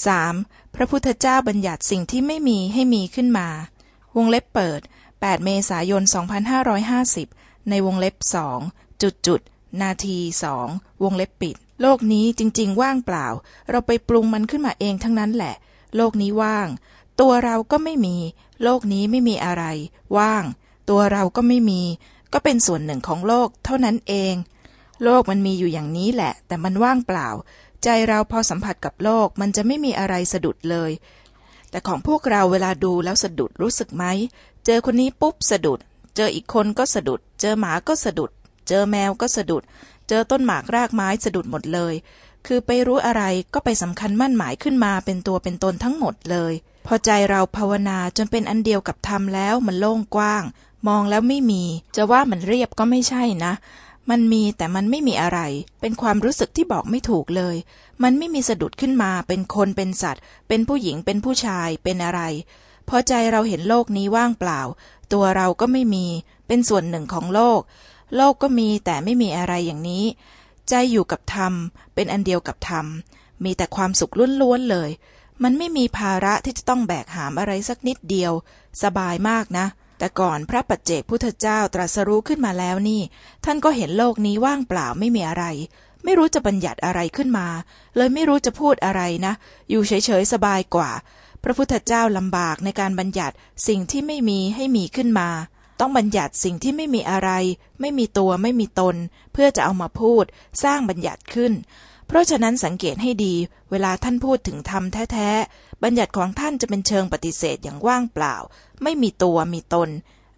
3. พระพุทธเจ้าบัญญัติสิ่งที่ไม่มีให้มีขึ้นมา วงเล็บเปิด 8 เมษายน 2550 ในวงเล็บสองจุดจุดนาทีสองวงเล็บปิด โลกนี้จริง ๆ ว่างเปล่า เราไปปรุงมันขึ้นมาเองทั้งนั้นแหละ โลกนี้ว่าง ตัวเราก็ไม่มี โลกนี้ไม่มีอะไร ว่าง ตัวเราก็ไม่มี ก็เป็นส่วนหนึ่งของโลกเท่านั้นเอง โลกมันมีอยู่อย่างนี้แหละ แต่มันว่างเปล่า ใจเราพอสัมผัสกับโลกมันจะไม่มีอะไรสะดุดเลย แต่ของพวกเราเวลาดูแล้วสะดุดรู้สึกไหม เจอคนนี้ปุ๊บสะดุด เจออีกคนก็สะดุด เจอหมาก็สะดุด เจอแมวก็สะดุด เจอต้นหมากรากไม้สะดุดหมดเลย คือไปรู้อะไรก็ไปสำคัญมั่นหมายขึ้นมาเป็นตัวเป็นตนทั้งหมดเลย พอใจเราภาวนาจนเป็นอันเดียวกับธรรมแล้วมันโล่งกว้าง มองแล้วไม่มี จะว่ามันเรียบก็ไม่ใช่นะ มันมีแต่มันไม่มีอะไร เป็นความรู้สึกที่บอกไม่ถูกเลย มันไม่มีสะดุดขึ้นมา เป็นคนเป็นสัตว์ เป็นผู้หญิงเป็นผู้ชายเป็นอะไร พอใจเราเห็นโลกนี้ว่างเปล่า ตัวเราก็ไม่มี เป็นส่วนหนึ่งของโลก โลกก็มีแต่ไม่มีอะไรอย่างนี้ ใจอยู่กับธรรม เป็นอันเดียวกับธรรม มีแต่ความสุขล้วนๆเลย มันไม่มีภาระที่จะต้องแบกหามอะไรสักนิดเดียว สบายมากนะ แต่ก่อนพระปัจเจกพุทธเจ้าตรัสรู้ขึ้นมาแล้วนี่ ท่านก็เห็นโลกนี้ว่างเปล่าไม่มีอะไร ไม่รู้จะบัญญัติอะไรขึ้นมา เลยไม่รู้จะพูดอะไรนะ อยู่เฉยๆสบายกว่า พระพุทธเจ้าลำบากในการบัญญัติสิ่งที่ไม่มีให้มีขึ้นมา ต้องบัญญัติสิ่งที่ไม่มีอะไร ไม่มีตัวไม่มีตน เพื่อจะเอามาพูด สร้างบัญญัติขึ้น เพราะฉะนั้นสังเกตให้ดี เวลาท่านพูดถึงธรรมแท้ๆ บัญญัติของท่านจะเป็นเชิงปฏิเสธอย่างว่างเปล่า ไม่มีตัวมีตน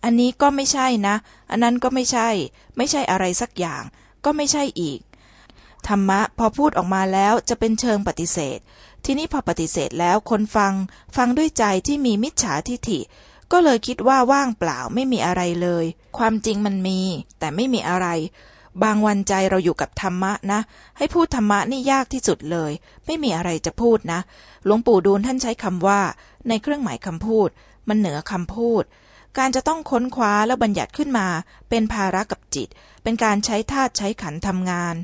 อันนี้ก็ไม่ใช่นะ อันนั้นก็ไม่ใช่ ไม่ใช่อะไรสักอย่าง ก็ไม่ใช่อีก ธรรมะพอพูดออกมาแล้วจะเป็นเชิงปฏิเสธ ทีนี้พอปฏิเสธแล้วคนฟัง ฟังด้วยใจที่มีมิจฉาทิฐิ ก็เลยคิดว่าว่างเปล่าไม่มีอะไรเลย ความจริงมันมี แต่ไม่มีอะไร บางวันใจเราอยู่กับธรรมะนะ ให้พูดธรรมะนี่ยากที่สุดเลย ไม่มีอะไรจะพูดนะ หลวงปู่ดูลท่านใช้คำว่า ในเครื่องหมายคำพูด มันเหนือคำพูด การจะต้องค้นคว้าแล้วบัญญัติขึ้นมา เป็นภาระกับจิต เป็นการใช้ธาตุใช้ขันธ์ทำงาน